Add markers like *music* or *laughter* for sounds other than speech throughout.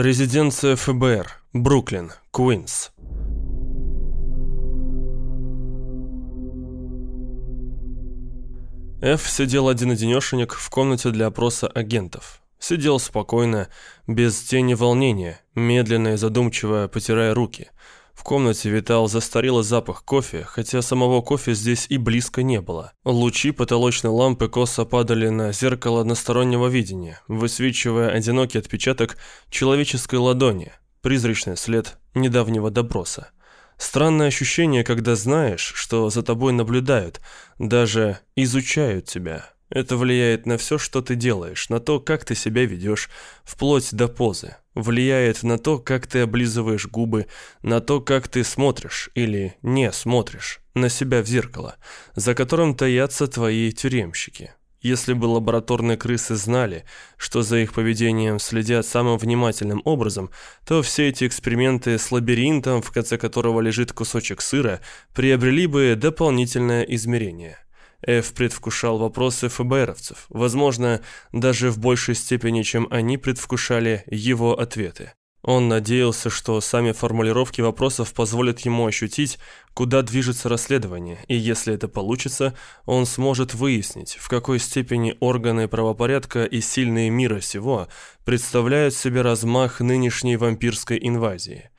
Резиденция ФБР. Бруклин. Куинс. Ф сидел один-одинешенек в комнате для опроса агентов. Сидел спокойно, без тени волнения, медленно и задумчиво потирая руки. В комнате витал застарелый запах кофе, хотя самого кофе здесь и близко не было. Лучи потолочной лампы косо падали на зеркало одностороннего видения, высвечивая одинокий отпечаток человеческой ладони, призрачный след недавнего допроса. Странное ощущение, когда знаешь, что за тобой наблюдают, даже изучают тебя. Это влияет на все, что ты делаешь, на то, как ты себя ведешь, вплоть до позы. Влияет на то, как ты облизываешь губы, на то, как ты смотришь или не смотришь на себя в зеркало, за которым таятся твои тюремщики. Если бы лабораторные крысы знали, что за их поведением следят самым внимательным образом, то все эти эксперименты с лабиринтом, в конце которого лежит кусочек сыра, приобрели бы дополнительное измерение. Эф предвкушал вопросы ФБРовцев, возможно, даже в большей степени, чем они предвкушали его ответы. Он надеялся, что сами формулировки вопросов позволят ему ощутить, куда движется расследование, и если это получится, он сможет выяснить, в какой степени органы правопорядка и сильные мира сего представляют себе размах нынешней вампирской инвазии.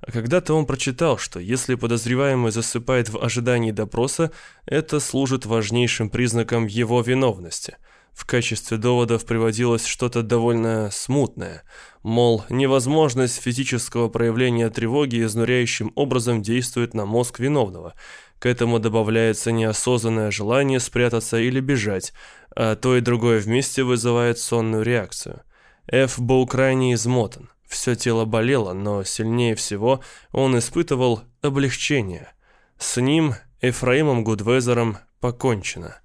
А когда-то он прочитал, что если подозреваемый засыпает в ожидании допроса, это служит важнейшим признаком его виновности – в качестве доводов приводилось что-то довольно смутное, мол, невозможность физического проявления тревоги изнуряющим образом действует на мозг виновного. К этому добавляется неосознанное желание спрятаться или бежать, а то и другое вместе вызывает сонную реакцию. Ф был крайне измотан. Все тело болело, но сильнее всего он испытывал облегчение. С ним, Эфраимом Гудвезером, покончено.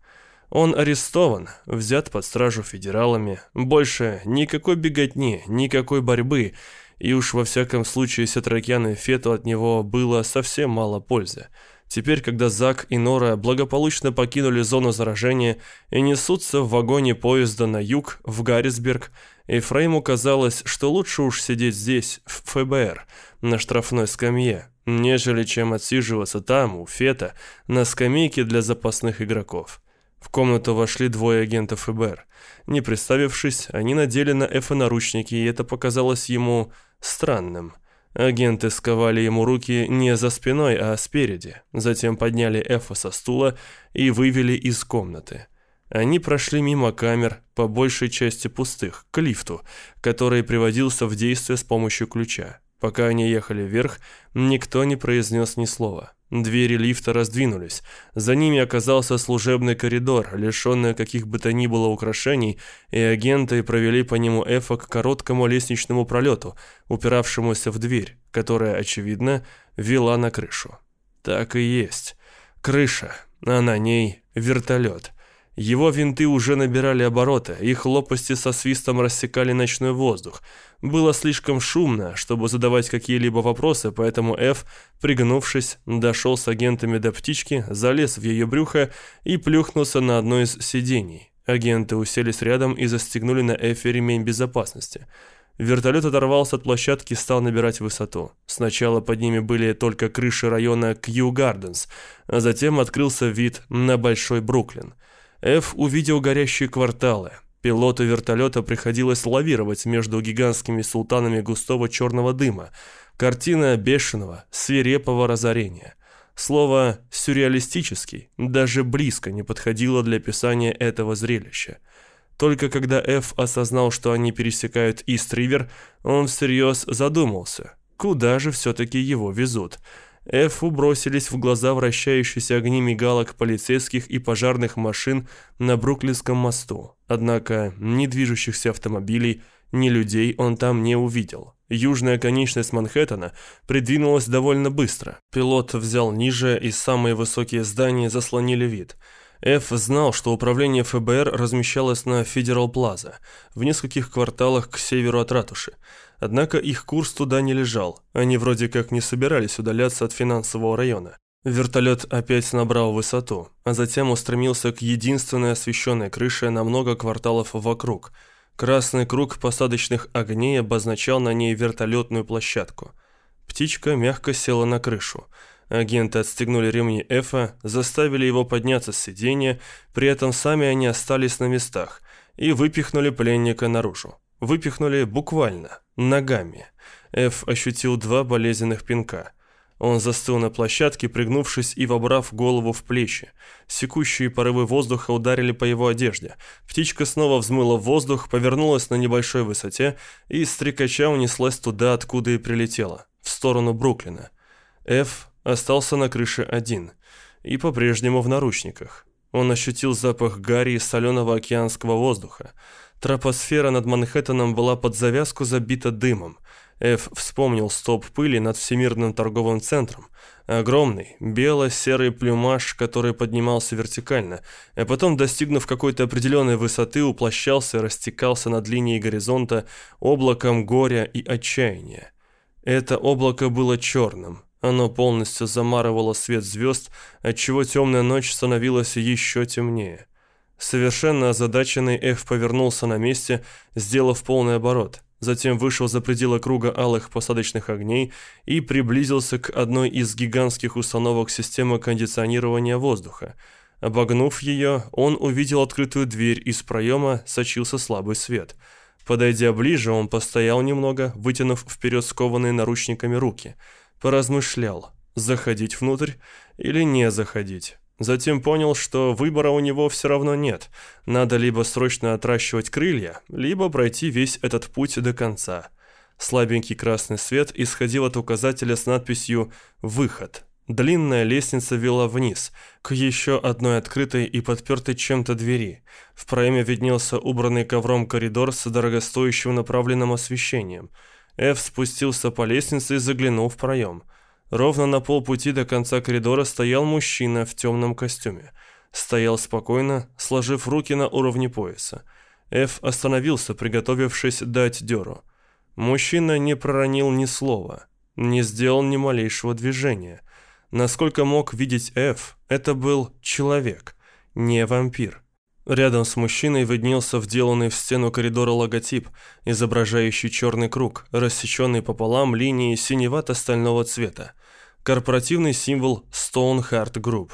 Он арестован, взят под стражу федералами. Больше никакой беготни, никакой борьбы. И уж во всяком случае Сетракян и Фету от него было совсем мало пользы. Теперь, когда Зак и Нора благополучно покинули зону заражения и несутся в вагоне поезда на юг, в Гаррисберг, Ефраиму казалось, что лучше уж сидеть здесь, в ФБР, на штрафной скамье, нежели чем отсиживаться там, у Фета, на скамейке для запасных игроков. В комнату вошли двое агентов ФБР. Не представившись, они надели на Эфа наручники, и это показалось ему странным. Агенты сковали ему руки не за спиной, а спереди. Затем подняли Эфа со стула и вывели из комнаты. Они прошли мимо камер, по большей части пустых, к лифту, который приводился в действие с помощью ключа. Пока они ехали вверх, никто не произнес ни слова. Двери лифта раздвинулись. За ними оказался служебный коридор, лишенный каких бы то ни было украшений, и агенты провели по нему Эфа к короткому лестничному пролету, упиравшемуся в дверь, которая, очевидно, вела на крышу. Так и есть. Крыша, а на ней вертолет. Его винты уже набирали обороты, их лопасти со свистом рассекали ночной воздух. Было слишком шумно, чтобы задавать какие-либо вопросы, поэтому Ф, пригнувшись, дошел с агентами до птички, залез в ее брюхо и плюхнулся на одно из сидений. Агенты уселись рядом и застегнули на Эфе ремень безопасности. Вертолет оторвался от площадки и стал набирать высоту. Сначала под ними были только крыши района Кью Гарденс, а затем открылся вид на Большой Бруклин – Эф увидел горящие кварталы. Пилоту вертолета приходилось лавировать между гигантскими султанами густого черного дыма. Картина бешеного, свирепого разорения. Слово «сюрреалистический» даже близко не подходило для описания этого зрелища. Только когда Эф осознал, что они пересекают Ист-Ривер, он всерьез задумался, куда же все-таки его везут – Эфу бросились в глаза вращающиеся огни мигалок полицейских и пожарных машин на Бруклинском мосту. Однако ни движущихся автомобилей, ни людей он там не увидел. Южная конечность Манхэттена придвинулась довольно быстро. Пилот взял ниже, и самые высокие здания заслонили вид – Ф знал, что управление ФБР размещалось на Федерал Плаза, в нескольких кварталах к северу от ратуши. Однако их курс туда не лежал, они вроде как не собирались удаляться от финансового района. Вертолет опять набрал высоту, а затем устремился к единственной освещенной крыше на много кварталов вокруг. Красный круг посадочных огней обозначал на ней вертолетную площадку. Птичка мягко села на крышу. Агенты отстегнули ремни Эфа, заставили его подняться с сиденья, при этом сами они остались на местах и выпихнули пленника наружу. Выпихнули буквально, ногами. Эф ощутил два болезненных пинка. Он застыл на площадке, пригнувшись и вобрав голову в плечи. Секущие порывы воздуха ударили по его одежде. Птичка снова взмыла в воздух, повернулась на небольшой высоте и, стрекача, унеслась туда, откуда и прилетела, в сторону Бруклина. Эф остался на крыше один и по-прежнему в наручниках. Он ощутил запах гари и соленого океанского воздуха. Тропосфера над Манхэттеном была под завязку забита дымом. Эф вспомнил столб пыли над Всемирным торговым центром. Огромный, бело-серый плюмаж, который поднимался вертикально, а потом, достигнув какой-то определенной высоты, уплощался и растекался над линией горизонта облаком горя и отчаяния. Это облако было черным, оно полностью замарывало свет звезд, отчего темная ночь становилась еще темнее. Совершенно озадаченный Эф повернулся на месте, сделав полный оборот. Затем вышел за пределы круга алых посадочных огней и приблизился к одной из гигантских установок системы кондиционирования воздуха. Обогнув ее, он увидел открытую дверь, из проема сочился слабый свет. Подойдя ближе, он постоял немного, вытянув вперед скованные наручниками руки – Поразмышлял, заходить внутрь или не заходить. Затем понял, что выбора у него все равно нет. Надо либо срочно отращивать крылья, либо пройти весь этот путь до конца. Слабенький красный свет исходил от указателя с надписью «Выход». Длинная лестница вела вниз, к еще одной открытой и подпертой чем-то двери. В проеме виднелся убранный ковром коридор с дорогостоящим направленным освещением – Эф спустился по лестнице и заглянул в проем. Ровно на полпути до конца коридора стоял мужчина в темном костюме. Стоял спокойно, сложив руки на уровне пояса. Эф остановился, приготовившись дать дёру. Мужчина не проронил ни слова, не сделал ни малейшего движения. Насколько мог видеть Эф, это был человек, не вампир. Рядом с мужчиной виднелся вделанный в стену коридора логотип, изображающий черный круг, рассеченный пополам линией синевато-стального цвета. Корпоративный символ Stoneheart Group.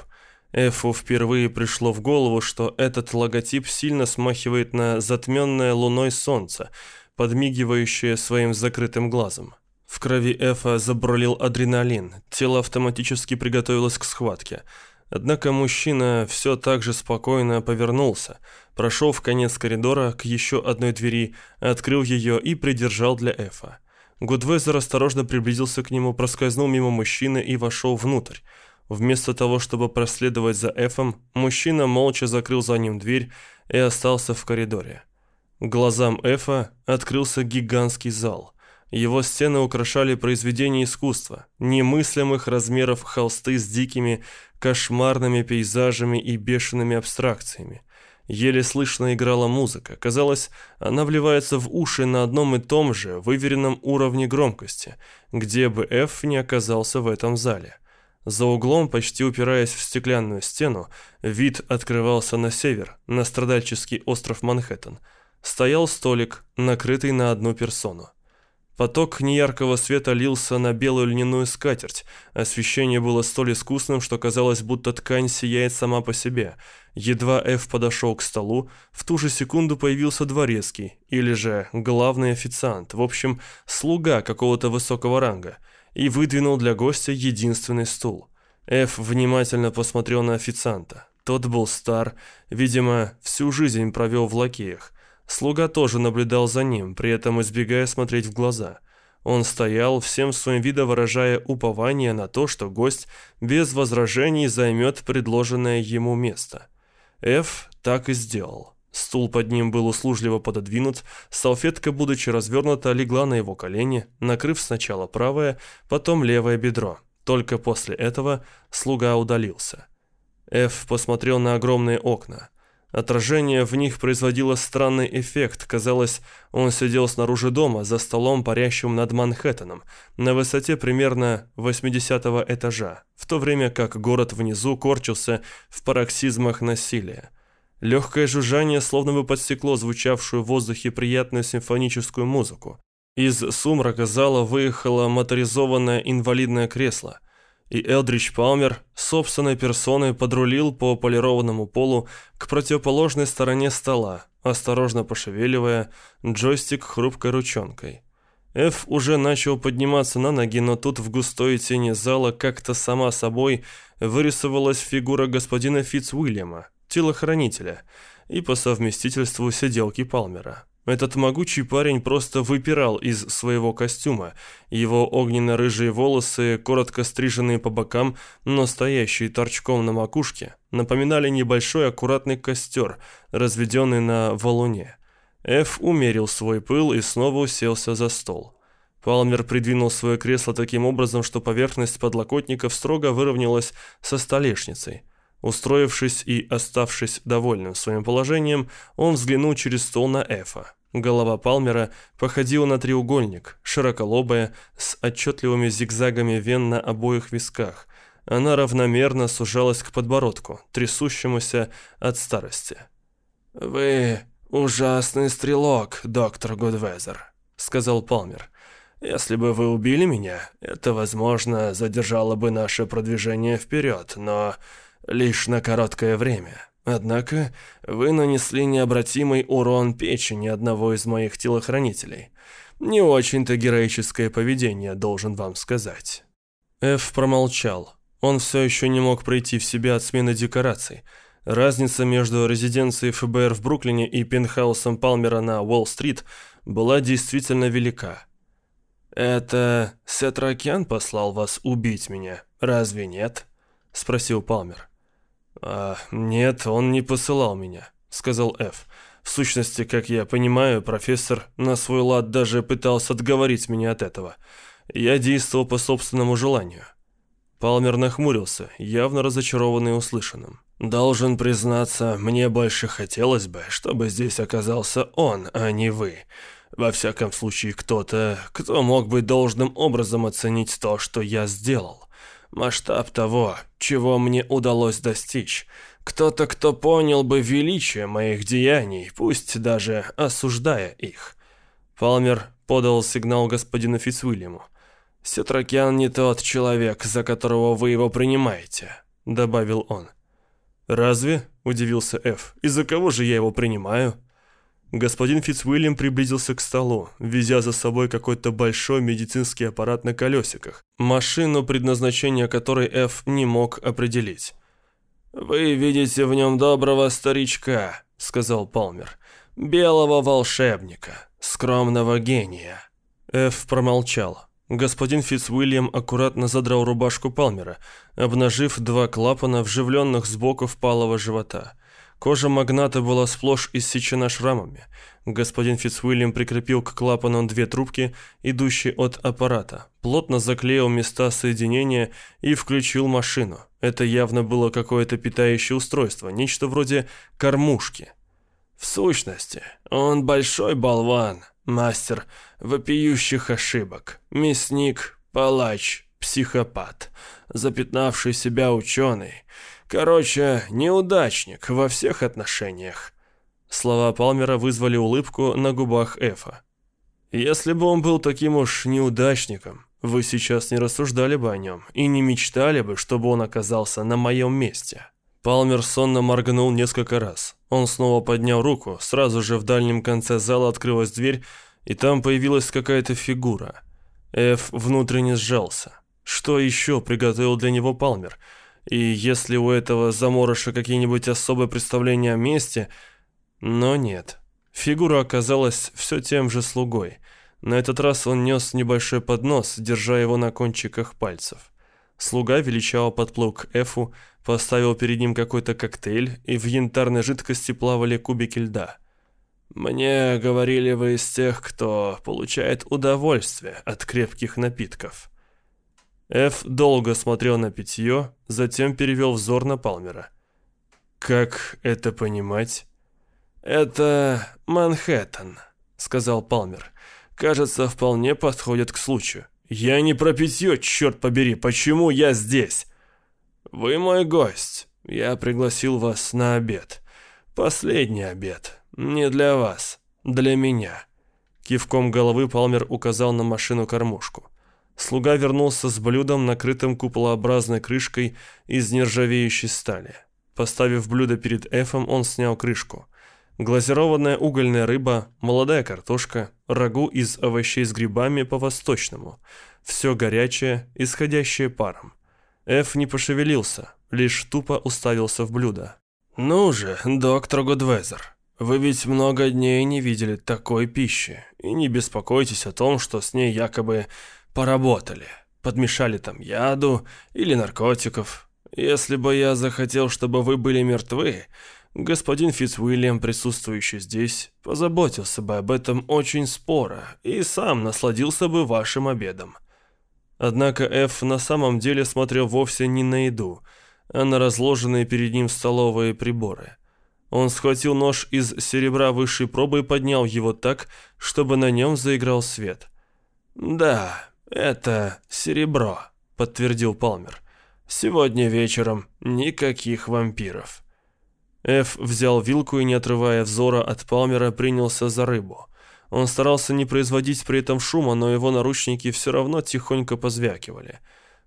Эфу впервые пришло в голову, что этот логотип сильно смахивает на затменное луной солнце, подмигивающее своим закрытым глазом. В крови Эфа забролил адреналин, тело автоматически приготовилось к схватке – Однако мужчина все так же спокойно повернулся, прошел в конец коридора к еще одной двери, открыл ее и придержал для Эфа. Гудвезер осторожно приблизился к нему, проскользнул мимо мужчины и вошел внутрь. Вместо того, чтобы проследовать за Эфом, мужчина молча закрыл за ним дверь и остался в коридоре. Глазам Эфа открылся гигантский зал – его стены украшали произведения искусства, немыслимых размеров холсты с дикими, кошмарными пейзажами и бешеными абстракциями. Еле слышно играла музыка. Казалось, она вливается в уши на одном и том же выверенном уровне громкости, где бы F не оказался в этом зале. За углом, почти упираясь в стеклянную стену, вид открывался на север, на страдальческий остров Манхэттен. Стоял столик, накрытый на одну персону. Поток неяркого света лился на белую льняную скатерть. Освещение было столь искусным, что казалось, будто ткань сияет сама по себе. Едва Эф подошел к столу, в ту же секунду появился дворецкий, или же главный официант, в общем, слуга какого-то высокого ранга, и выдвинул для гостя единственный стул. Эф внимательно посмотрел на официанта. Тот был стар, видимо, всю жизнь провел в лакеях. Слуга тоже наблюдал за ним, при этом избегая смотреть в глаза. Он стоял, всем своим видом выражая упование на то, что гость без возражений займет предложенное ему место. Эф так и сделал. Стул под ним был услужливо пододвинут, салфетка, будучи развернута, легла на его колени, накрыв сначала правое, потом левое бедро. Только после этого слуга удалился. Эф посмотрел на огромные окна. Отражение в них производило странный эффект. Казалось, он сидел снаружи дома, за столом, парящим над Манхэттеном, на высоте примерно 80 этажа, в то время как город внизу корчился в пароксизмах насилия. Легкое жужжание словно бы подсекло звучавшую в воздухе приятную симфоническую музыку. Из сумрака зала выехало моторизованное инвалидное кресло, и Элдрич Палмер собственной персоной подрулил по полированному полу к противоположной стороне стола, осторожно пошевеливая джойстик хрупкой ручонкой. Эф уже начал подниматься на ноги, но тут в густой тени зала как-то сама собой вырисовалась фигура господина Фитцуильяма, телохранителя, и по совместительству сиделки Палмера. Этот могучий парень просто выпирал из своего костюма. Его огненно-рыжие волосы, коротко стриженные по бокам, но стоящие торчком на макушке, напоминали небольшой аккуратный костер, разведенный на валуне. Эф умерил свой пыл и снова уселся за стол. Палмер придвинул свое кресло таким образом, что поверхность подлокотников строго выровнялась со столешницей. Устроившись и оставшись довольным своим положением, он взглянул через стол на Эфа. Голова Палмера походила на треугольник, широколобая, с отчетливыми зигзагами вен на обоих висках. Она равномерно сужалась к подбородку, трясущемуся от старости. «Вы ужасный стрелок, доктор Гудвезер», — сказал Палмер. «Если бы вы убили меня, это, возможно, задержало бы наше продвижение вперед, но лишь на короткое время. Однако вы нанесли необратимый урон печени одного из моих телохранителей. Не очень-то героическое поведение, должен вам сказать». Эф промолчал. Он все еще не мог прийти в себя от смены декораций. Разница между резиденцией ФБР в Бруклине и пентхаусом Палмера на Уолл-стрит была действительно велика. «Это Сетракян послал вас убить меня, разве нет?» – спросил Палмер. «А, нет, он не посылал меня», — сказал Ф. «В сущности, как я понимаю, профессор на свой лад даже пытался отговорить меня от этого. Я действовал по собственному желанию». Палмер нахмурился, явно разочарованный услышанным. «Должен признаться, мне больше хотелось бы, чтобы здесь оказался он, а не вы. Во всяком случае, кто-то, кто мог бы должным образом оценить то, что я сделал масштаб того, чего мне удалось достичь. Кто-то, кто понял бы величие моих деяний, пусть даже осуждая их. Палмер подал сигнал господину Фицвильяму. «Сетракян не тот человек, за которого вы его принимаете», — добавил он. «Разве?» — удивился Ф. «Из-за кого же я его принимаю?» Господин Фицуильям приблизился к столу, везя за собой какой-то большой медицинский аппарат на колесиках, машину, предназначение которой Ф не мог определить. «Вы видите в нем доброго старичка», — сказал Палмер, — «белого волшебника, скромного гения». Ф промолчал. Господин Фицуильям аккуратно задрал рубашку Палмера, обнажив два клапана, вживленных сбоку впалого живота — Кожа магната была сплошь иссечена шрамами. Господин Фицуильям прикрепил к клапану две трубки, идущие от аппарата, плотно заклеил места соединения и включил машину. Это явно было какое-то питающее устройство, нечто вроде кормушки. В сущности, он большой болван, мастер вопиющих ошибок, мясник, палач, психопат, запятнавший себя ученый, Короче, неудачник во всех отношениях. Слова Палмера вызвали улыбку на губах Эфа. Если бы он был таким уж неудачником, вы сейчас не рассуждали бы о нем и не мечтали бы, чтобы он оказался на моем месте. Палмер сонно моргнул несколько раз. Он снова поднял руку, сразу же в дальнем конце зала открылась дверь, и там появилась какая-то фигура. Эф внутренне сжался. Что еще приготовил для него Палмер? И если у этого заморыша какие-нибудь особые представления о месте... Но нет. Фигура оказалась все тем же слугой. На этот раз он нес небольшой поднос, держа его на кончиках пальцев. Слуга величаво подплыл к Эфу, поставил перед ним какой-то коктейль, и в янтарной жидкости плавали кубики льда. «Мне говорили вы из тех, кто получает удовольствие от крепких напитков», Эф долго смотрел на питье, затем перевел взор на Палмера. «Как это понимать?» «Это Манхэттен», — сказал Палмер. «Кажется, вполне подходит к случаю». «Я не про питье, черт побери, почему я здесь?» «Вы мой гость. Я пригласил вас на обед. Последний обед. Не для вас, для меня». Кивком головы Палмер указал на машину-кормушку. Слуга вернулся с блюдом, накрытым куполообразной крышкой из нержавеющей стали. Поставив блюдо перед Эфом, он снял крышку. Глазированная угольная рыба, молодая картошка, рагу из овощей с грибами по-восточному. Все горячее, исходящее паром. Эф не пошевелился, лишь тупо уставился в блюдо. «Ну же, доктор Гудвезер, вы ведь много дней не видели такой пищи, и не беспокойтесь о том, что с ней якобы поработали, подмешали там яду или наркотиков. Если бы я захотел, чтобы вы были мертвы, господин Фицуильям, присутствующий здесь, позаботился бы об этом очень споро и сам насладился бы вашим обедом. Однако Эф на самом деле смотрел вовсе не на еду, а на разложенные перед ним столовые приборы. Он схватил нож из серебра высшей пробы и поднял его так, чтобы на нем заиграл свет. «Да, «Это серебро», — подтвердил Палмер. «Сегодня вечером никаких вампиров». Эф взял вилку и, не отрывая взора от Палмера, принялся за рыбу. Он старался не производить при этом шума, но его наручники все равно тихонько позвякивали.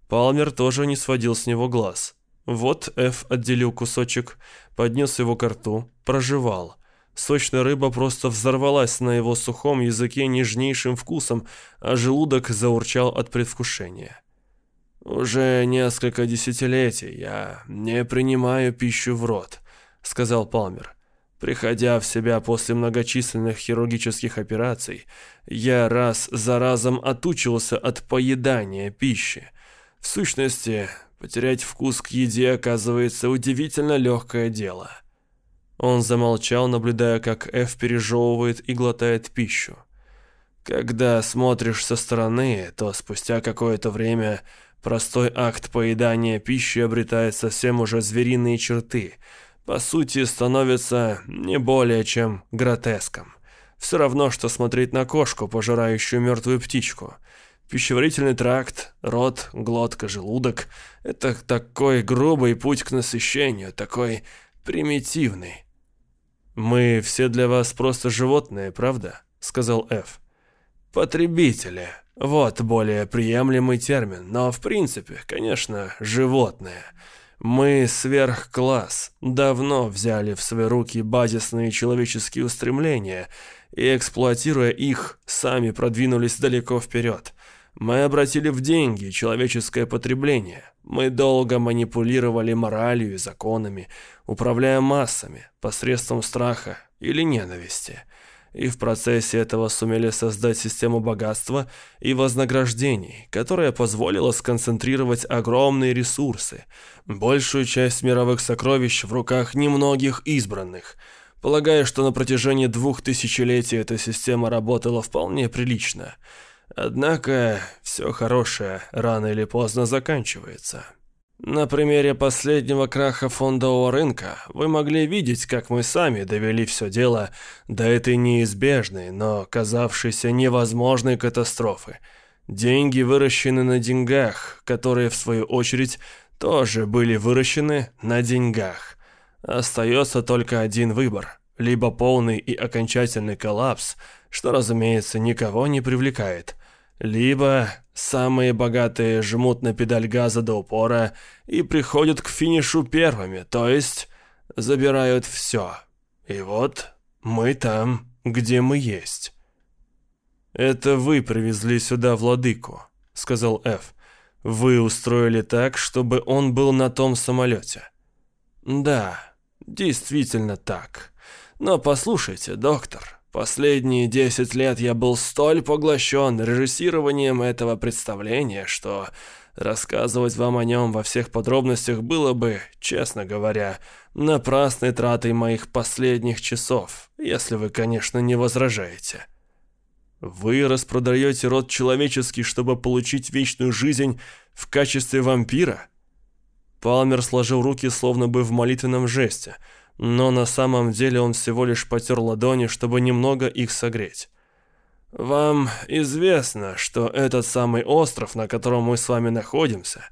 Палмер тоже не сводил с него глаз. Вот Эф отделил кусочек, поднес его к рту, прожевал. Сочная рыба просто взорвалась на его сухом языке нежнейшим вкусом, а желудок заурчал от предвкушения. «Уже несколько десятилетий я не принимаю пищу в рот», — сказал Палмер. «Приходя в себя после многочисленных хирургических операций, я раз за разом отучился от поедания пищи. В сущности, потерять вкус к еде оказывается удивительно легкое дело». Он замолчал, наблюдая, как Эф пережевывает и глотает пищу. Когда смотришь со стороны, то спустя какое-то время простой акт поедания пищи обретает совсем уже звериные черты. По сути, становится не более чем гротеском. Все равно, что смотреть на кошку, пожирающую мертвую птичку. Пищеварительный тракт, рот, глотка, желудок – это такой грубый путь к насыщению, такой примитивный. «Мы все для вас просто животные, правда?» — сказал Ф. «Потребители. Вот более приемлемый термин, но в принципе, конечно, животные. Мы сверхкласс, давно взяли в свои руки базисные человеческие устремления и, эксплуатируя их, сами продвинулись далеко вперед. Мы обратили в деньги человеческое потребление. Мы долго манипулировали моралью и законами, управляя массами посредством страха или ненависти. И в процессе этого сумели создать систему богатства и вознаграждений, которая позволила сконцентрировать огромные ресурсы, большую часть мировых сокровищ в руках немногих избранных. Полагаю, что на протяжении двух тысячелетий эта система работала вполне прилично – Однако все хорошее рано или поздно заканчивается. На примере последнего краха фондового рынка вы могли видеть, как мы сами довели все дело до этой неизбежной, но казавшейся невозможной катастрофы. Деньги выращены на деньгах, которые, в свою очередь, тоже были выращены на деньгах. Остается только один выбор – либо полный и окончательный коллапс, что, разумеется, никого не привлекает – либо самые богатые жмут на педаль газа до упора и приходят к финишу первыми, то есть забирают все. И вот мы там, где мы есть. «Это вы привезли сюда владыку», — сказал Ф. «Вы устроили так, чтобы он был на том самолете». «Да, действительно так. Но послушайте, доктор, Последние десять лет я был столь поглощен режиссированием этого представления, что рассказывать вам о нем во всех подробностях было бы, честно говоря, напрасной тратой моих последних часов, если вы, конечно, не возражаете. Вы распродаете род человеческий, чтобы получить вечную жизнь в качестве вампира? Палмер сложил руки словно бы в молитвенном жесте – но на самом деле он всего лишь потер ладони, чтобы немного их согреть. «Вам известно, что этот самый остров, на котором мы с вами находимся,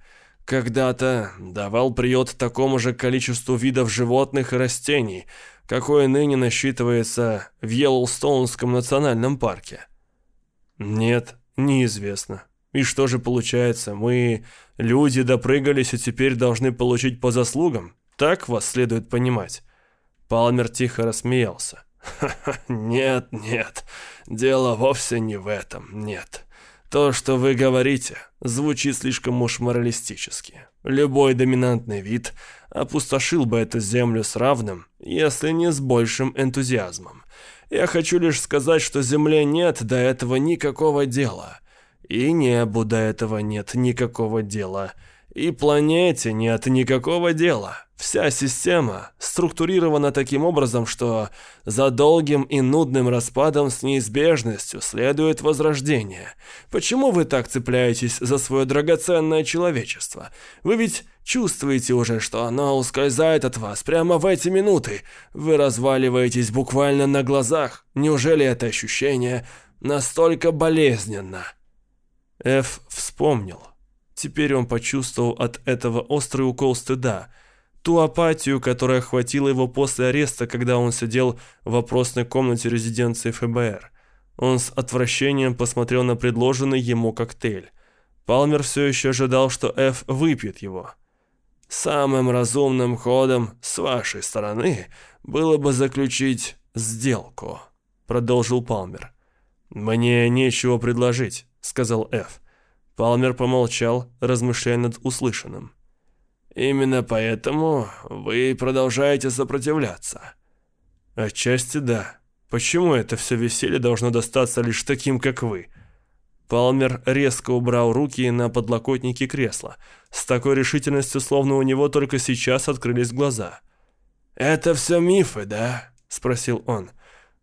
когда-то давал приют такому же количеству видов животных и растений, какой ныне насчитывается в Йеллоустоунском национальном парке? Нет, неизвестно. И что же получается, мы, люди, допрыгались и теперь должны получить по заслугам? Так вас следует понимать. Палмер тихо рассмеялся. «Ха-ха, *laughs* нет, нет, дело вовсе не в этом, нет. То, что вы говорите, звучит слишком уж моралистически. Любой доминантный вид опустошил бы эту землю с равным, если не с большим энтузиазмом. Я хочу лишь сказать, что Земле нет до этого никакого дела. И небу до этого нет никакого дела. И планете нет никакого дела. Вся система структурирована таким образом, что за долгим и нудным распадом с неизбежностью следует возрождение. Почему вы так цепляетесь за свое драгоценное человечество? Вы ведь чувствуете уже, что оно ускользает от вас прямо в эти минуты. Вы разваливаетесь буквально на глазах. Неужели это ощущение настолько болезненно? Эф вспомнил. Теперь он почувствовал от этого острый укол стыда – ту апатию, которая охватила его после ареста, когда он сидел в вопросной комнате резиденции ФБР. Он с отвращением посмотрел на предложенный ему коктейль. Палмер все еще ожидал, что Ф выпьет его. «Самым разумным ходом с вашей стороны было бы заключить сделку», — продолжил Палмер. «Мне нечего предложить», — сказал Ф. Палмер помолчал, размышляя над услышанным. Именно поэтому вы продолжаете сопротивляться. Отчасти да. Почему это все веселье должно достаться лишь таким, как вы? Палмер резко убрал руки на подлокотники кресла, с такой решительностью, словно у него только сейчас открылись глаза. «Это все мифы, да?» – спросил он.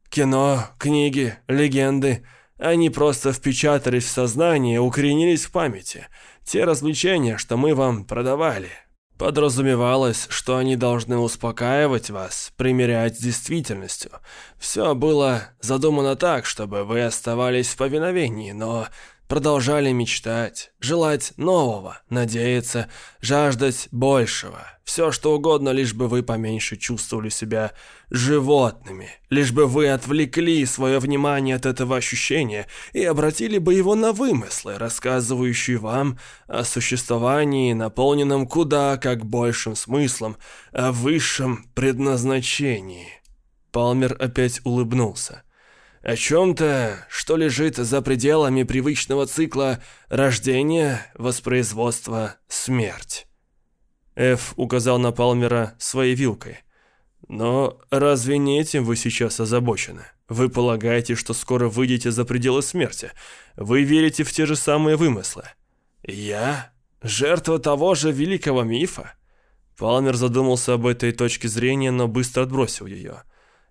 «Кино, книги, легенды – они просто впечатались в сознание, укоренились в памяти. Те развлечения, что мы вам продавали, Подразумевалось, что они должны успокаивать вас, примирять с действительностью. Все было задумано так, чтобы вы оставались в повиновении, но продолжали мечтать, желать нового, надеяться, жаждать большего. Все что угодно, лишь бы вы поменьше чувствовали себя животными, лишь бы вы отвлекли свое внимание от этого ощущения и обратили бы его на вымыслы, рассказывающие вам о существовании, наполненном куда как большим смыслом, о высшем предназначении. Палмер опять улыбнулся о чем-то, что лежит за пределами привычного цикла рождения, воспроизводства, смерть. Эф указал на Палмера своей вилкой. Но разве не этим вы сейчас озабочены? Вы полагаете, что скоро выйдете за пределы смерти? Вы верите в те же самые вымыслы? Я? Жертва того же великого мифа? Палмер задумался об этой точке зрения, но быстро отбросил ее.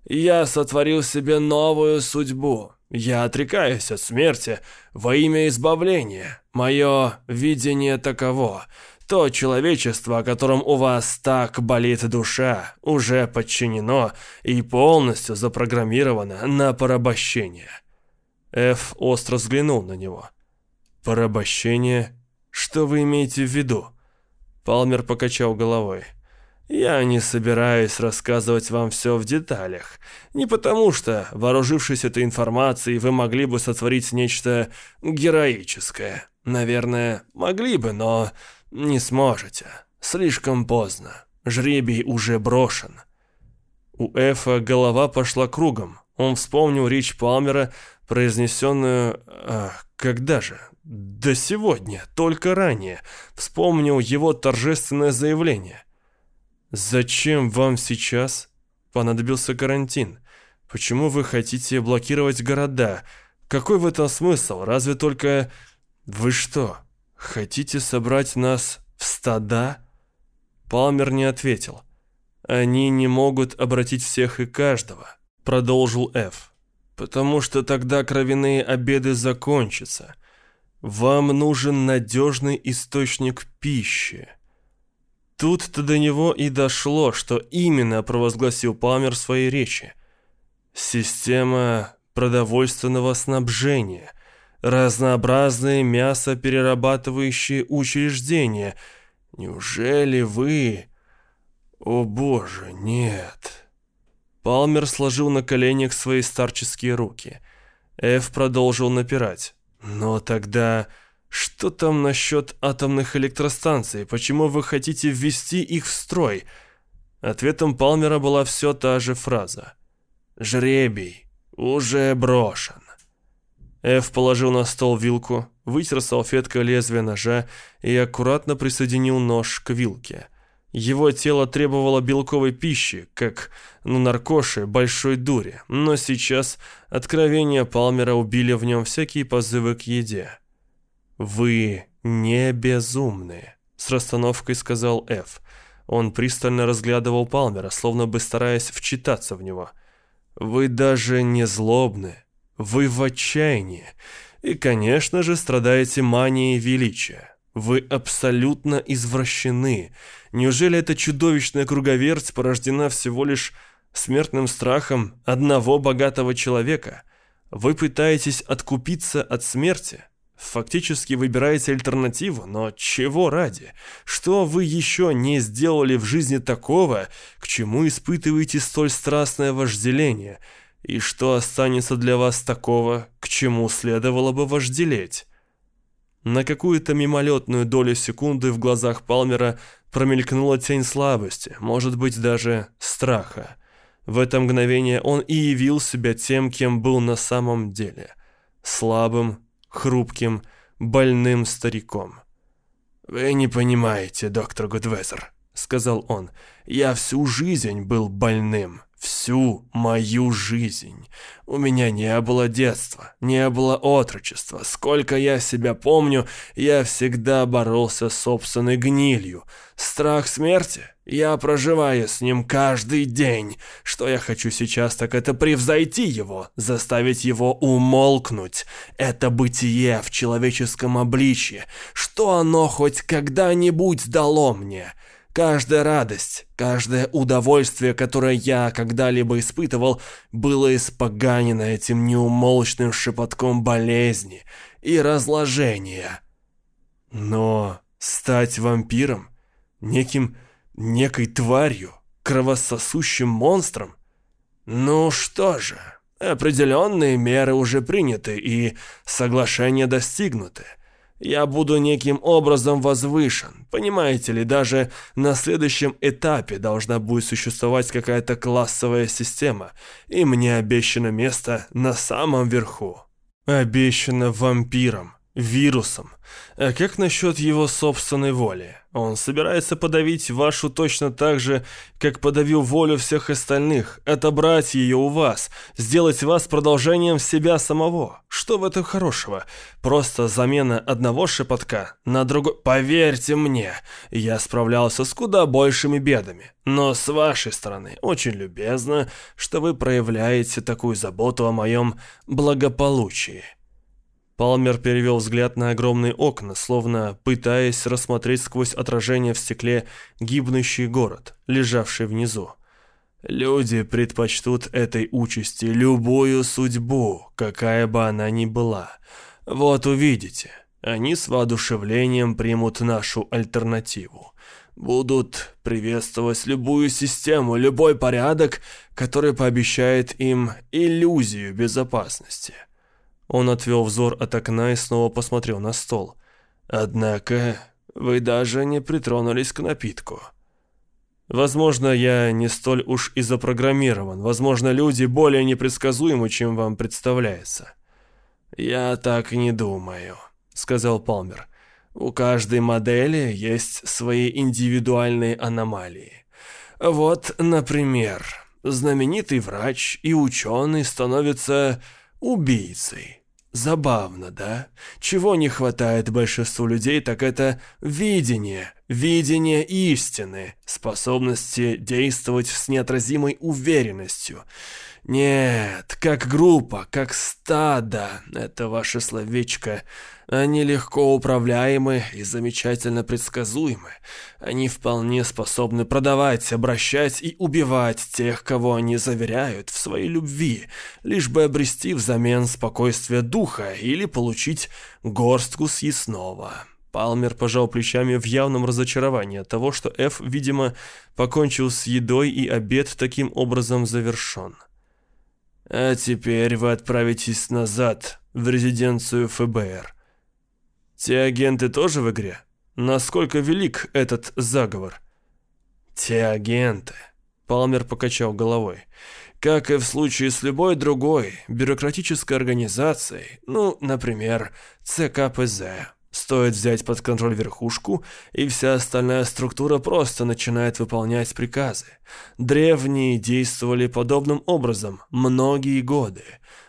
Я сотворил себе новую судьбу. Я отрекаюсь от смерти во имя избавления. Мое видение таково. То человечество, о котором у вас так болит душа, уже подчинено и полностью запрограммировано на порабощение. Ф остро взглянул на него. «Порабощение? Что вы имеете в виду?» Палмер покачал головой. Я не собираюсь рассказывать вам все в деталях. Не потому что, вооружившись этой информацией, вы могли бы сотворить нечто героическое. Наверное, могли бы, но не сможете. Слишком поздно. Жребий уже брошен. У Эфа голова пошла кругом. Он вспомнил речь Палмера, произнесенную... А, когда же? Да сегодня, только ранее. Вспомнил его торжественное заявление. Зачем вам сейчас понадобился карантин? Почему вы хотите блокировать города? Какой в этом смысл? Разве только... Вы что, хотите собрать нас в стада? Палмер не ответил. Они не могут обратить всех и каждого, продолжил Ф. Потому что тогда кровяные обеды закончатся. Вам нужен надежный источник пищи. Тут-то до него и дошло, что именно провозгласил Палмер в своей речи. Система продовольственного снабжения, разнообразные мясоперерабатывающие учреждения. Неужели вы... О боже, нет. Палмер сложил на коленях свои старческие руки. Эф продолжил напирать. «Но тогда что там насчет атомных электростанций? Почему вы хотите ввести их в строй?» Ответом Палмера была все та же фраза. «Жребий уже брошен». Эф положил на стол вилку, вытер салфеткой лезвие ножа и аккуратно присоединил нож к вилке. Его тело требовало белковой пищи, как, ну, наркоши, большой дури, но сейчас откровения Палмера убили в нем всякие позывы к еде. «Вы не безумны», — с расстановкой сказал Эф. Он пристально разглядывал Палмера, словно бы стараясь вчитаться в него. «Вы даже не злобны, вы в отчаянии и, конечно же, страдаете манией величия. Вы абсолютно извращены. Неужели эта чудовищная круговерть порождена всего лишь смертным страхом одного богатого человека? Вы пытаетесь откупиться от смерти?» Фактически выбираете альтернативу, но чего ради? Что вы еще не сделали в жизни такого, к чему испытываете столь страстное вожделение – и что останется для вас такого, к чему следовало бы вожделеть? На какую-то мимолетную долю секунды в глазах Палмера промелькнула тень слабости, может быть, даже страха. В это мгновение он и явил себя тем, кем был на самом деле. Слабым, хрупким, больным стариком. «Вы не понимаете, доктор Гудвезер», — сказал он. «Я всю жизнь был больным всю мою жизнь. У меня не было детства, не было отрочества. Сколько я себя помню, я всегда боролся с собственной гнилью. Страх смерти? Я проживаю с ним каждый день. Что я хочу сейчас, так это превзойти его, заставить его умолкнуть. Это бытие в человеческом обличье. Что оно хоть когда-нибудь дало мне?» Каждая радость, каждое удовольствие, которое я когда-либо испытывал, было испоганено этим неумолчным шепотком болезни и разложения. Но стать вампиром, неким, некой тварью, кровососущим монстром? Ну что же, определенные меры уже приняты и соглашения достигнуты я буду неким образом возвышен. Понимаете ли, даже на следующем этапе должна будет существовать какая-то классовая система, и мне обещано место на самом верху. Обещано вампиром вирусом. А как насчет его собственной воли? Он собирается подавить вашу точно так же, как подавил волю всех остальных, отобрать ее у вас, сделать вас продолжением себя самого. Что в этом хорошего? Просто замена одного шепотка на другой. Поверьте мне, я справлялся с куда большими бедами. Но с вашей стороны очень любезно, что вы проявляете такую заботу о моем благополучии. Палмер перевел взгляд на огромные окна, словно пытаясь рассмотреть сквозь отражение в стекле гибнущий город, лежавший внизу. Люди предпочтут этой участи любую судьбу, какая бы она ни была. Вот увидите, они с воодушевлением примут нашу альтернативу. Будут приветствовать любую систему, любой порядок, который пообещает им иллюзию безопасности. Он отвел взор от окна и снова посмотрел на стол. «Однако вы даже не притронулись к напитку». «Возможно, я не столь уж и запрограммирован. Возможно, люди более непредсказуемы, чем вам представляется». «Я так не думаю», — сказал Палмер. «У каждой модели есть свои индивидуальные аномалии. Вот, например, знаменитый врач и ученый становятся убийцей. Забавно, да? Чего не хватает большинству людей, так это видение, видение истины, способности действовать с неотразимой уверенностью. Нет, как группа, как стадо, это ваше словечко – они легко управляемы и замечательно предсказуемы. Они вполне способны продавать, обращать и убивать тех, кого они заверяют в своей любви, лишь бы обрести взамен спокойствие духа или получить горстку съестного. Палмер пожал плечами в явном разочаровании от того, что Ф, видимо, покончил с едой и обед таким образом завершен. «А теперь вы отправитесь назад, в резиденцию ФБР. Те агенты тоже в игре? Насколько велик этот заговор?» «Те агенты», — Палмер покачал головой, — «как и в случае с любой другой бюрократической организацией, ну, например, ЦКПЗ, Стоит взять под контроль верхушку, и вся остальная структура просто начинает выполнять приказы. Древние действовали подобным образом многие годы.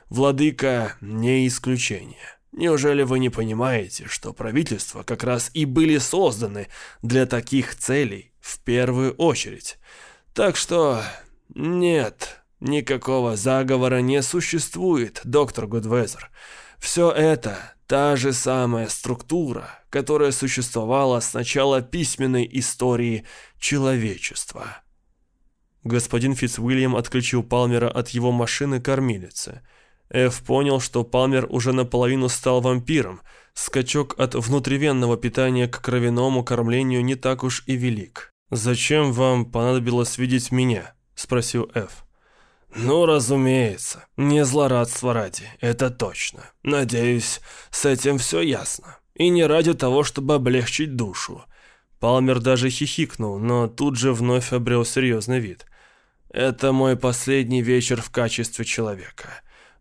Владыка не исключение. Неужели вы не понимаете, что правительства как раз и были созданы для таких целей в первую очередь? Так что нет, никакого заговора не существует, доктор Гудвезер. Все это Та же самая структура, которая существовала с начала письменной истории человечества. Господин Фитцвильям отключил Палмера от его машины-кормилицы. Эф понял, что Палмер уже наполовину стал вампиром. Скачок от внутривенного питания к кровяному кормлению не так уж и велик. «Зачем вам понадобилось видеть меня?» – спросил Эф. «Ну, разумеется, не злорадство ради, это точно. Надеюсь, с этим все ясно. И не ради того, чтобы облегчить душу». Палмер даже хихикнул, но тут же вновь обрел серьезный вид. «Это мой последний вечер в качестве человека.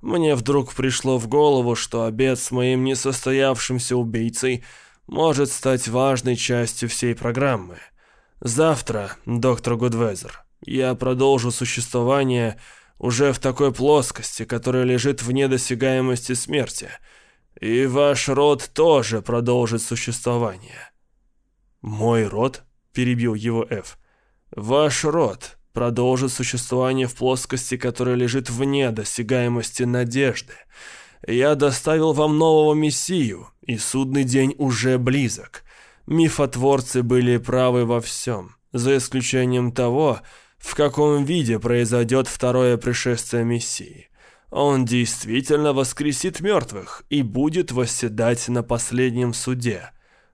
Мне вдруг пришло в голову, что обед с моим несостоявшимся убийцей может стать важной частью всей программы. Завтра, доктор Гудвезер, я продолжу существование уже в такой плоскости, которая лежит вне досягаемости смерти. И ваш род тоже продолжит существование». «Мой род?» – перебил его Ф. «Ваш род продолжит существование в плоскости, которая лежит вне досягаемости надежды. Я доставил вам нового мессию, и судный день уже близок. Мифотворцы были правы во всем, за исключением того, в каком виде произойдет второе пришествие Мессии. Он действительно воскресит мертвых и будет восседать на последнем суде.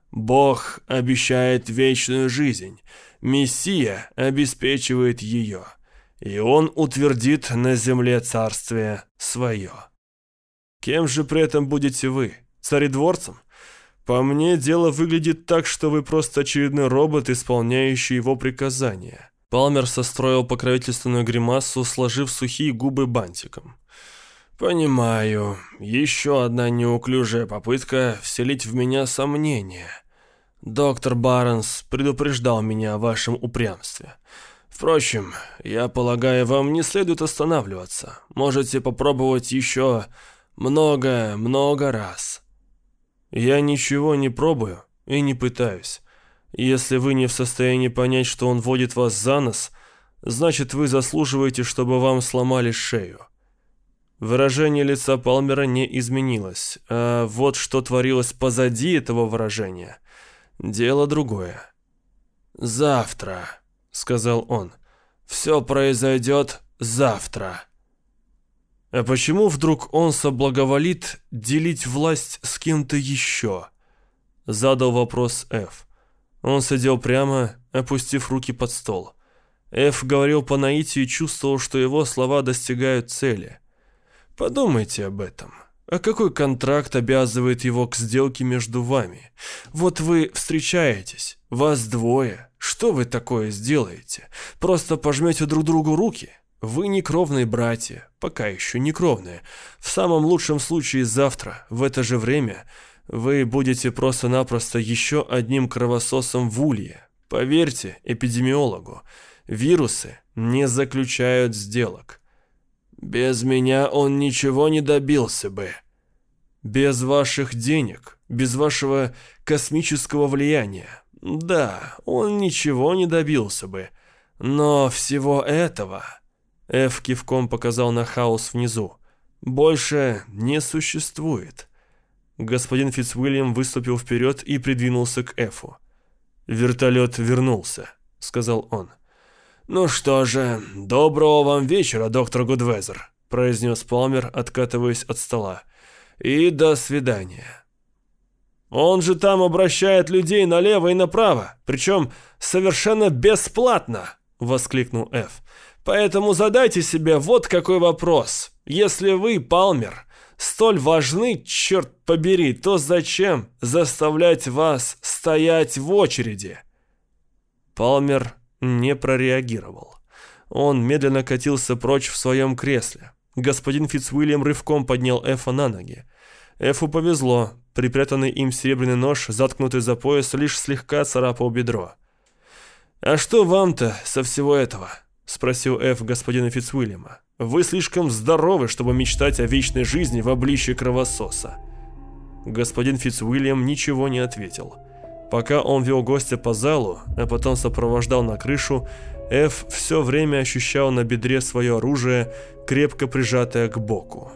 Бог обещает вечную жизнь, Мессия обеспечивает ее, и он утвердит на земле царствие свое. Кем же при этом будете вы? Царедворцем? По мне, дело выглядит так, что вы просто очередной робот, исполняющий его приказания. Палмер состроил покровительственную гримасу, сложив сухие губы бантиком. «Понимаю. Еще одна неуклюжая попытка вселить в меня сомнения. Доктор Барнс предупреждал меня о вашем упрямстве. Впрочем, я полагаю, вам не следует останавливаться. Можете попробовать еще много-много раз». «Я ничего не пробую и не пытаюсь. Если вы не в состоянии понять, что он водит вас за нос, значит, вы заслуживаете, чтобы вам сломали шею. Выражение лица Палмера не изменилось, а вот что творилось позади этого выражения – дело другое. «Завтра», – сказал он, – «все произойдет завтра». А почему вдруг он соблаговолит делить власть с кем-то еще? Задал вопрос Ф. Он сидел прямо, опустив руки под стол. Эф говорил по наитию и чувствовал, что его слова достигают цели. Подумайте об этом. А какой контракт обязывает его к сделке между вами? Вот вы встречаетесь, вас двое. Что вы такое сделаете? Просто пожмете друг другу руки? Вы не кровные братья, пока еще не кровные. В самом лучшем случае завтра, в это же время, вы будете просто-напросто еще одним кровососом в улье. Поверьте эпидемиологу, вирусы не заключают сделок. Без меня он ничего не добился бы. Без ваших денег, без вашего космического влияния. Да, он ничего не добился бы. Но всего этого... Эф кивком показал на хаос внизу. Больше не существует. Господин Фицуильям выступил вперед и придвинулся к Эфу. «Вертолет вернулся», — сказал он. «Ну что же, доброго вам вечера, доктор Гудвезер», — произнес Палмер, откатываясь от стола. «И до свидания». Он же там обращает людей налево и направо, причем совершенно бесплатно!» — воскликнул Эф. «Поэтому задайте себе вот какой вопрос. Если вы, Палмер, столь важны, черт побери, то зачем заставлять вас стоять в очереди?» Палмер не прореагировал. Он медленно катился прочь в своем кресле. Господин Фицуильям рывком поднял Эфа на ноги. Эфу повезло. Припрятанный им серебряный нож, заткнутый за пояс, лишь слегка царапал бедро. «А что вам-то со всего этого?» — спросил Эф господина Фицуильяма. «Вы слишком здоровы, чтобы мечтать о вечной жизни в обличье кровососа». Господин Фицуильям ничего не ответил. Пока он вел гостя по залу, а потом сопровождал на крышу, Эф все время ощущал на бедре свое оружие, крепко прижатое к боку.